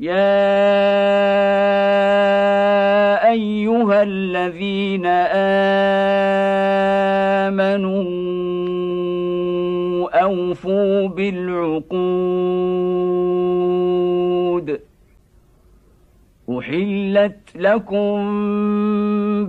يا ايها الذين امنوا اوفوا بالعقود احلت لكم